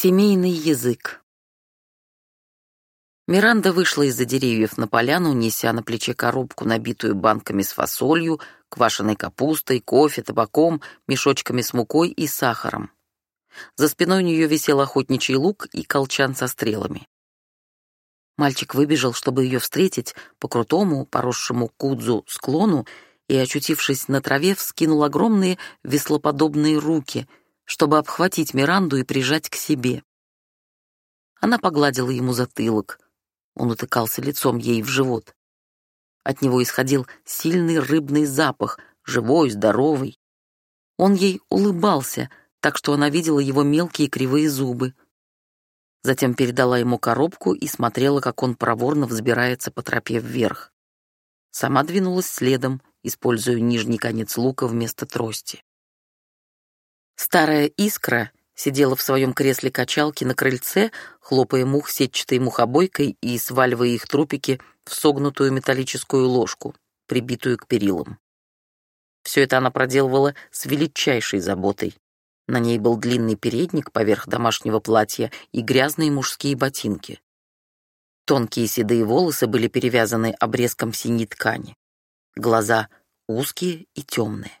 Семейный язык. Миранда вышла из-за деревьев на поляну, неся на плече коробку, набитую банками с фасолью, квашеной капустой, кофе, табаком, мешочками с мукой и сахаром. За спиной у нее висел охотничий лук и колчан со стрелами. Мальчик выбежал, чтобы ее встретить, по крутому, поросшему кудзу склону, и, очутившись на траве, вскинул огромные веслоподобные руки — чтобы обхватить Миранду и прижать к себе. Она погладила ему затылок. Он утыкался лицом ей в живот. От него исходил сильный рыбный запах, живой, здоровый. Он ей улыбался, так что она видела его мелкие кривые зубы. Затем передала ему коробку и смотрела, как он проворно взбирается по тропе вверх. Сама двинулась следом, используя нижний конец лука вместо трости. Старая искра сидела в своем кресле качалки на крыльце, хлопая мух сетчатой мухобойкой и сваливая их трупики в согнутую металлическую ложку, прибитую к перилам. Все это она проделывала с величайшей заботой. На ней был длинный передник поверх домашнего платья и грязные мужские ботинки. Тонкие седые волосы были перевязаны обрезком синей ткани. Глаза узкие и темные.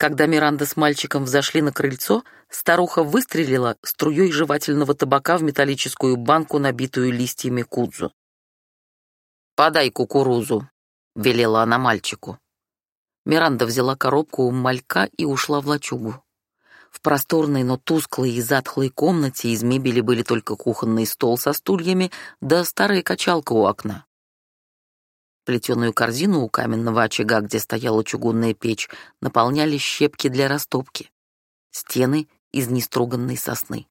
Когда Миранда с мальчиком взошли на крыльцо, старуха выстрелила струей жевательного табака в металлическую банку, набитую листьями кудзу. «Подай кукурузу», — велела она мальчику. Миранда взяла коробку у малька и ушла в лачугу. В просторной, но тусклой и затхлой комнате из мебели были только кухонный стол со стульями да старая качалка у окна. Плетеную корзину у каменного очага, где стояла чугунная печь, наполняли щепки для растопки. Стены из неструганной сосны.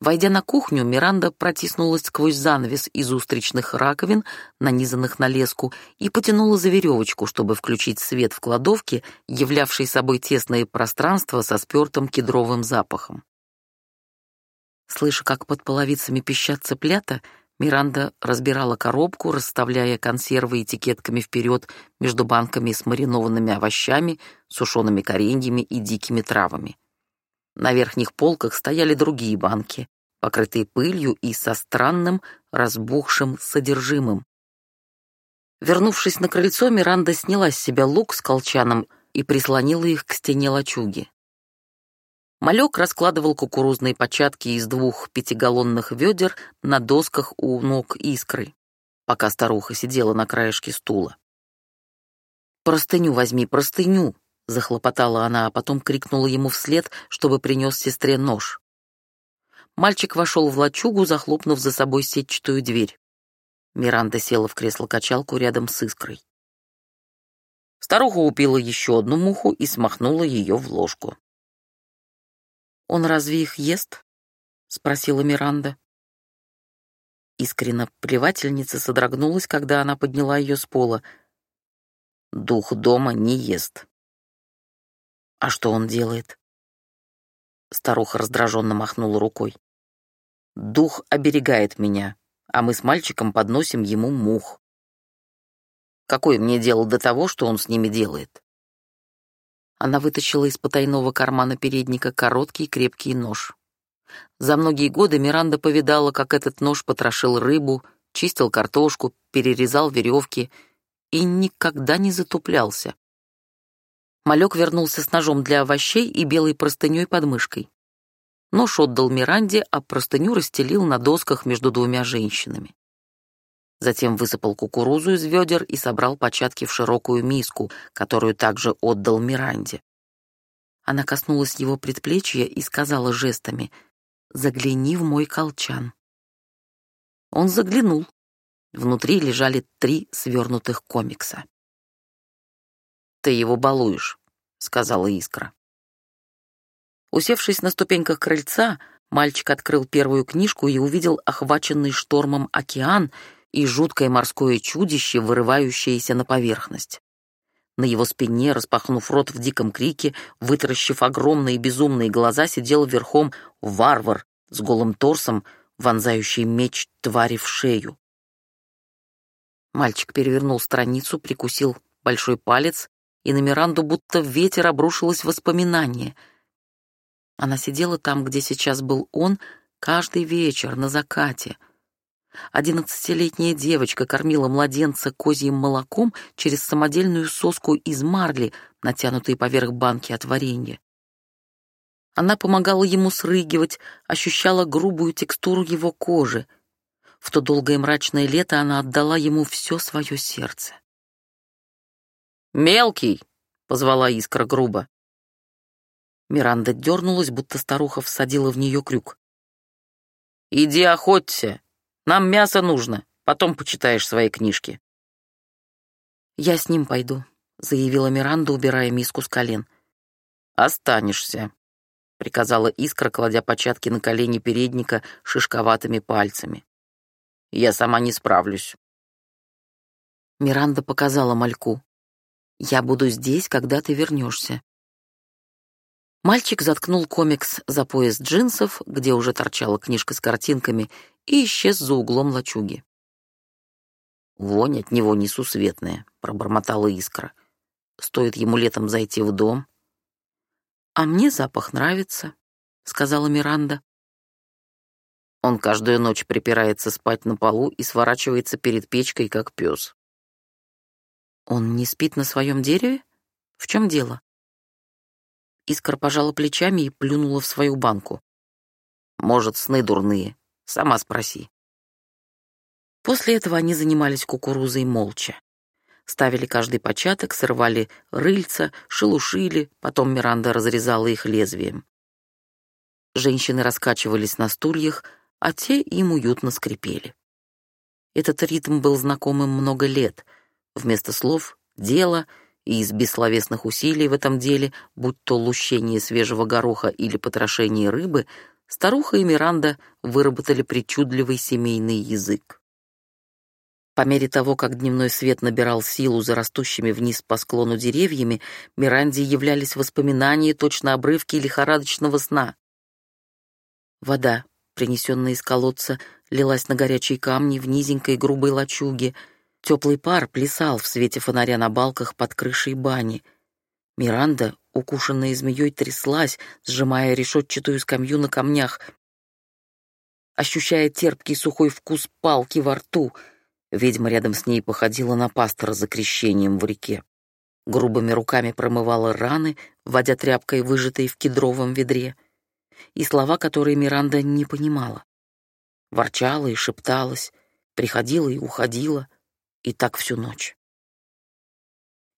Войдя на кухню, Миранда протиснулась сквозь занавес из устричных раковин, нанизанных на леску, и потянула за веревочку, чтобы включить свет в кладовке, являвшей собой тесное пространство со спертым кедровым запахом. Слыша, как под половицами пищат цыплята, Миранда разбирала коробку, расставляя консервы этикетками вперед между банками с маринованными овощами, сушеными кореньями и дикими травами. На верхних полках стояли другие банки, покрытые пылью и со странным разбухшим содержимым. Вернувшись на крыльцо, Миранда сняла с себя лук с колчаном и прислонила их к стене лачуги. Малек раскладывал кукурузные початки из двух пятигаллонных ведер на досках у ног искры, пока старуха сидела на краешке стула. «Простыню возьми, простыню!» — захлопотала она, а потом крикнула ему вслед, чтобы принес сестре нож. Мальчик вошел в лачугу, захлопнув за собой сетчатую дверь. Миранда села в кресло-качалку рядом с искрой. Старуха упила еще одну муху и смахнула ее в ложку. «Он разве их ест?» — спросила Миранда. Искренно плевательница содрогнулась, когда она подняла ее с пола. «Дух дома не ест». «А что он делает?» Старуха раздраженно махнула рукой. «Дух оберегает меня, а мы с мальчиком подносим ему мух. Какое мне дело до того, что он с ними делает?» Она вытащила из потайного кармана передника короткий крепкий нож. За многие годы Миранда повидала, как этот нож потрошил рыбу, чистил картошку, перерезал веревки и никогда не затуплялся. Малек вернулся с ножом для овощей и белой простыней под мышкой. Нож отдал Миранде, а простыню расстелил на досках между двумя женщинами. Затем высыпал кукурузу из ведер и собрал початки в широкую миску, которую также отдал Миранде. Она коснулась его предплечья и сказала жестами «Загляни в мой колчан». Он заглянул. Внутри лежали три свернутых комикса. «Ты его балуешь», — сказала Искра. Усевшись на ступеньках крыльца, мальчик открыл первую книжку и увидел охваченный штормом океан и жуткое морское чудище, вырывающееся на поверхность. На его спине, распахнув рот в диком крике, вытаращив огромные безумные глаза, сидел верхом варвар с голым торсом, вонзающий меч твари в шею. Мальчик перевернул страницу, прикусил большой палец, и на Миранду будто ветер обрушилось воспоминание. Она сидела там, где сейчас был он, каждый вечер на закате. Одиннадцатилетняя девочка кормила младенца козьим молоком через самодельную соску из марли, натянутой поверх банки от варенья. Она помогала ему срыгивать, ощущала грубую текстуру его кожи. В то долгое мрачное лето она отдала ему все свое сердце. «Мелкий!» — позвала искра грубо. Миранда дернулась, будто старуха всадила в нее крюк. «Иди охоться. Нам мясо нужно. Потом почитаешь свои книжки». «Я с ним пойду», — заявила Миранда, убирая миску с колен. «Останешься», — приказала Искра, кладя початки на колени передника шишковатыми пальцами. «Я сама не справлюсь». Миранда показала мальку. «Я буду здесь, когда ты вернешься. Мальчик заткнул комикс за пояс джинсов, где уже торчала книжка с картинками, и исчез за углом лачуги. «Вонь от него несусветная», — пробормотала искра. «Стоит ему летом зайти в дом». «А мне запах нравится», — сказала Миранда. Он каждую ночь припирается спать на полу и сворачивается перед печкой, как пес. «Он не спит на своем дереве? В чем дело?» Искра пожала плечами и плюнула в свою банку. «Может, сны дурные. Сама спроси». После этого они занимались кукурузой молча. Ставили каждый початок, срывали рыльца, шелушили, потом Миранда разрезала их лезвием. Женщины раскачивались на стульях, а те им уютно скрипели. Этот ритм был знакомым много лет. Вместо слов — дело — и из бессловесных усилий в этом деле, будь то лущение свежего гороха или потрошение рыбы, старуха и Миранда выработали причудливый семейный язык. По мере того, как дневной свет набирал силу за растущими вниз по склону деревьями, Миранде являлись воспоминания, точно обрывки лихорадочного сна. Вода, принесенная из колодца, лилась на горячие камни в низенькой грубой лачуге — Теплый пар плясал в свете фонаря на балках под крышей бани. Миранда, укушенная змеей, тряслась, сжимая решетчатую скамью на камнях. Ощущая терпкий сухой вкус палки во рту, ведьма рядом с ней походила на пастора за крещением в реке. Грубыми руками промывала раны, вводя тряпкой, выжатой в кедровом ведре, и слова, которые Миранда не понимала. Ворчала и шепталась, приходила и уходила — и так всю ночь.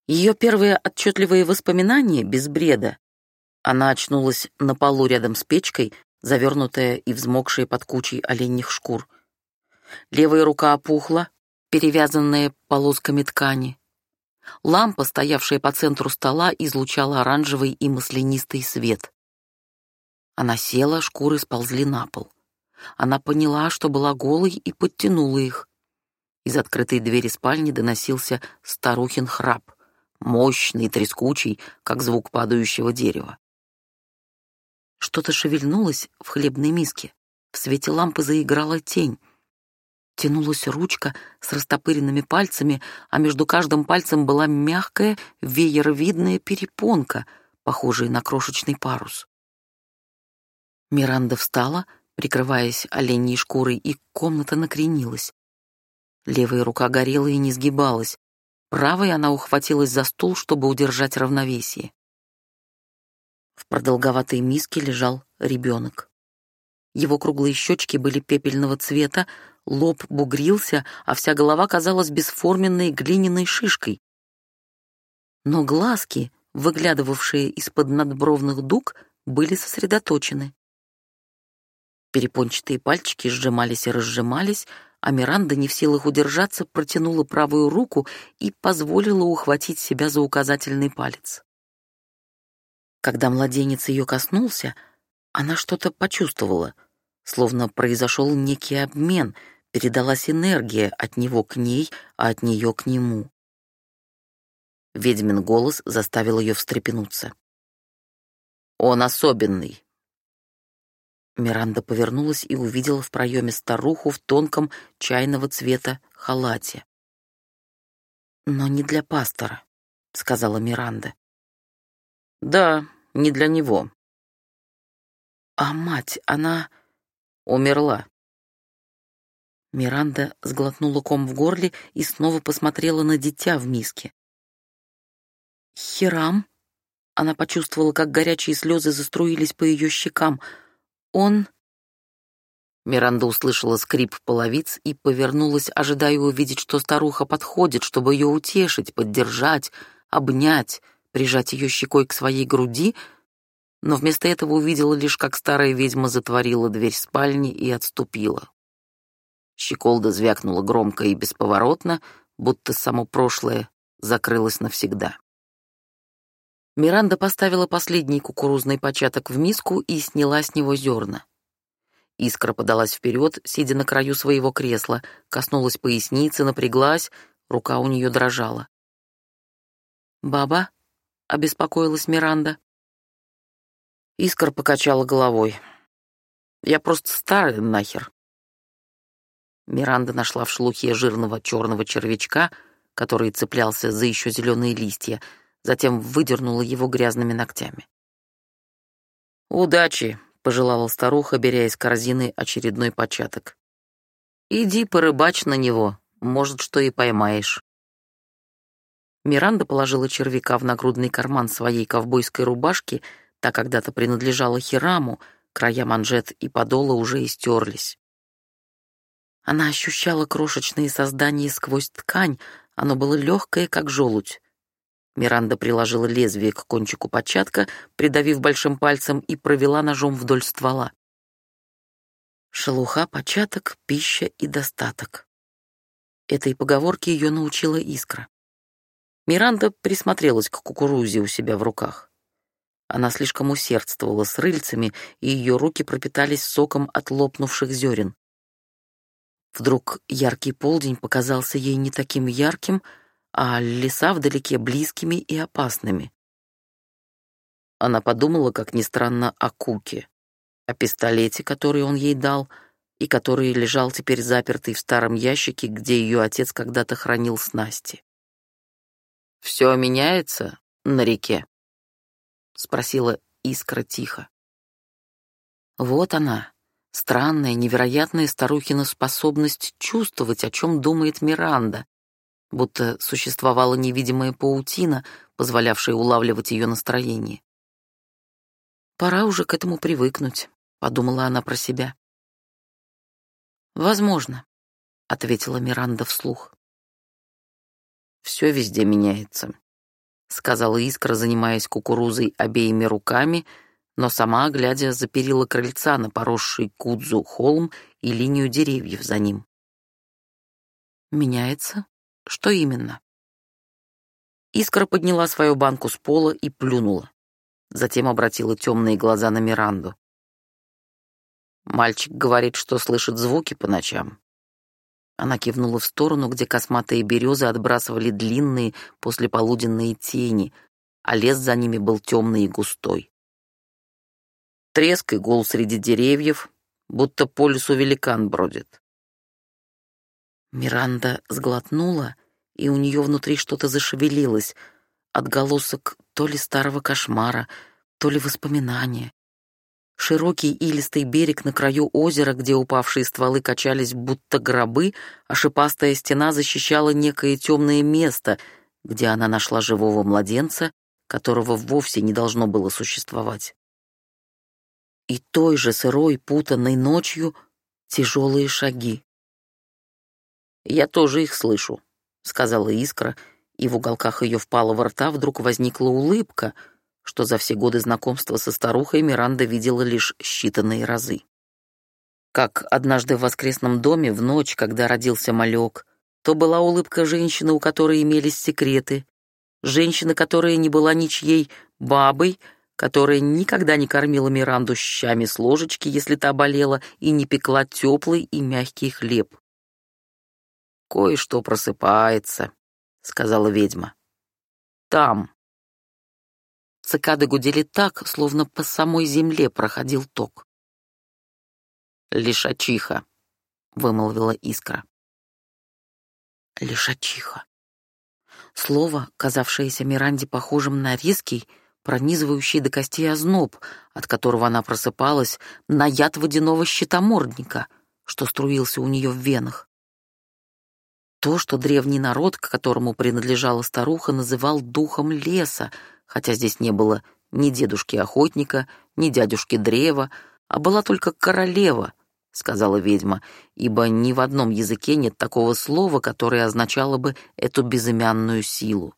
Ее первые отчетливые воспоминания без бреда. Она очнулась на полу рядом с печкой, завернутая и взмокшая под кучей оленьих шкур. Левая рука опухла, перевязанная полосками ткани. Лампа, стоявшая по центру стола, излучала оранжевый и маслянистый свет. Она села, шкуры сползли на пол. Она поняла, что была голой, и подтянула их. Из открытой двери спальни доносился старухин храп, мощный, трескучий, как звук падающего дерева. Что-то шевельнулось в хлебной миске. В свете лампы заиграла тень. Тянулась ручка с растопыренными пальцами, а между каждым пальцем была мягкая, вееровидная перепонка, похожая на крошечный парус. Миранда встала, прикрываясь оленьей шкурой, и комната накренилась. Левая рука горела и не сгибалась. Правой она ухватилась за стул, чтобы удержать равновесие. В продолговатой миске лежал ребенок. Его круглые щечки были пепельного цвета, лоб бугрился, а вся голова казалась бесформенной глиняной шишкой. Но глазки, выглядывавшие из-под надбровных дуг, были сосредоточены. Перепончатые пальчики сжимались и разжимались, а Миранда, не в силах удержаться, протянула правую руку и позволила ухватить себя за указательный палец. Когда младенец ее коснулся, она что-то почувствовала, словно произошел некий обмен, передалась энергия от него к ней, а от нее к нему. Ведьмин голос заставил ее встрепенуться. «Он особенный», Миранда повернулась и увидела в проеме старуху в тонком чайного цвета халате. «Но не для пастора», — сказала Миранда. «Да, не для него». А мать, она умерла. Миранда сглотнула ком в горле и снова посмотрела на дитя в миске. Хирам? Она почувствовала, как горячие слезы заструились по ее щекам. Он... Миранда услышала скрип половиц и повернулась, ожидая увидеть, что старуха подходит, чтобы ее утешить, поддержать, обнять, прижать ее щекой к своей груди, но вместо этого увидела лишь, как старая ведьма затворила дверь спальни и отступила. Щеколда звякнула громко и бесповоротно, будто само прошлое закрылось навсегда. Миранда поставила последний кукурузный початок в миску и сняла с него зерна. Искра подалась вперед, сидя на краю своего кресла, коснулась поясницы, напряглась, рука у нее дрожала. «Баба?» — обеспокоилась Миранда. Искра покачала головой. «Я просто старая нахер». Миранда нашла в шелухе жирного черного червячка, который цеплялся за еще зеленые листья, затем выдернула его грязными ногтями. «Удачи!» пожелала старуха, беря из корзины очередной початок. «Иди порыбачь на него, может, что и поймаешь». Миранда положила червяка в нагрудный карман своей ковбойской рубашки, та когда-то принадлежала Хираму, края манжет и подола уже истерлись. Она ощущала крошечные создания сквозь ткань, оно было легкое, как желудь. Миранда приложила лезвие к кончику початка, придавив большим пальцем, и провела ножом вдоль ствола. Шелуха, початок, пища и достаток. Этой поговорке ее научила искра. Миранда присмотрелась к кукурузе у себя в руках. Она слишком усердствовала с рыльцами, и ее руки пропитались соком от лопнувших зерен. Вдруг яркий полдень показался ей не таким ярким, а леса вдалеке близкими и опасными. Она подумала, как ни странно, о Куке, о пистолете, который он ей дал, и который лежал теперь запертый в старом ящике, где ее отец когда-то хранил снасти. «Все меняется на реке?» — спросила Искра тихо. Вот она, странная, невероятная старухина способность чувствовать, о чем думает Миранда, будто существовала невидимая паутина, позволявшая улавливать ее настроение. «Пора уже к этому привыкнуть», — подумала она про себя. «Возможно», — ответила Миранда вслух. «Все везде меняется», — сказала Искра, занимаясь кукурузой обеими руками, но сама, глядя за перила крыльца на поросший кудзу холм и линию деревьев за ним. «Меняется?» Что именно? Искра подняла свою банку с пола и плюнула. Затем обратила темные глаза на Миранду. Мальчик говорит, что слышит звуки по ночам. Она кивнула в сторону, где косматые березы отбрасывали длинные послеполуденные тени, а лес за ними был темный и густой. Треск и гул среди деревьев, будто по лесу великан бродит. Миранда сглотнула, и у нее внутри что-то зашевелилось, отголосок то ли старого кошмара, то ли воспоминания. Широкий илистый берег на краю озера, где упавшие стволы качались будто гробы, а шипастая стена защищала некое темное место, где она нашла живого младенца, которого вовсе не должно было существовать. И той же сырой, путанной ночью тяжелые шаги. «Я тоже их слышу», — сказала Искра, и в уголках ее впалого рта вдруг возникла улыбка, что за все годы знакомства со старухой Миранда видела лишь считанные разы. Как однажды в воскресном доме в ночь, когда родился малек, то была улыбка женщины, у которой имелись секреты, женщины, которая не была ничьей бабой, которая никогда не кормила Миранду щами с ложечки, если та болела, и не пекла теплый и мягкий хлеб. «Кое-что просыпается», — сказала ведьма. «Там». Цикады гудели так, словно по самой земле проходил ток. «Лишачиха», — вымолвила искра. Лишачиха. Слово, казавшееся Миранде похожим на резкий, пронизывающий до костей озноб, от которого она просыпалась, на яд водяного щитомордника, что струился у нее в венах. То, что древний народ, к которому принадлежала старуха, называл духом леса, хотя здесь не было ни дедушки-охотника, ни дядюшки древа, а была только королева, сказала ведьма, ибо ни в одном языке нет такого слова, которое означало бы эту безымянную силу.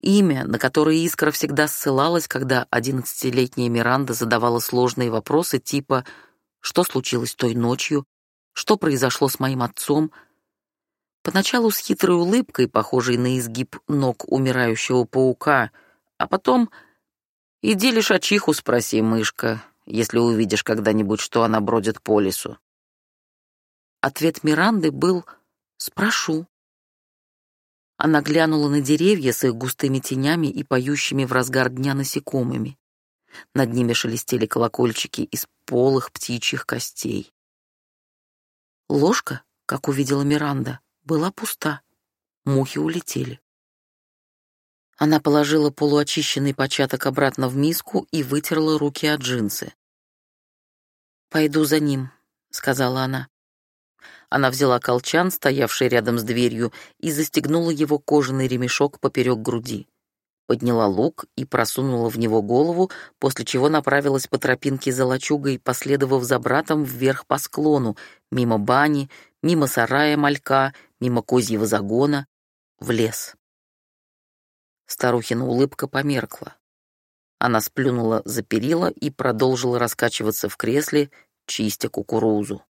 Имя, на которое Искра всегда ссылалась, когда одиннадцатилетняя Миранда задавала сложные вопросы типа «Что случилось той ночью?», «Что произошло с моим отцом?», Поначалу с хитрой улыбкой, похожей на изгиб ног умирающего паука, а потом «Иди лишачиху спроси, мышка, если увидишь когда-нибудь, что она бродит по лесу». Ответ Миранды был «Спрошу». Она глянула на деревья с их густыми тенями и поющими в разгар дня насекомыми. Над ними шелестели колокольчики из полых птичьих костей. Ложка, как увидела Миранда, была пуста. Мухи улетели. Она положила полуочищенный початок обратно в миску и вытерла руки от джинсы. «Пойду за ним», — сказала она. Она взяла колчан, стоявший рядом с дверью, и застегнула его кожаный ремешок поперек груди. Подняла лук и просунула в него голову, после чего направилась по тропинке за лачугой, последовав за братом вверх по склону, мимо бани, мимо сарая малька, мимо козьего загона, в лес. Старухина улыбка померкла. Она сплюнула за перила и продолжила раскачиваться в кресле, чистя кукурузу.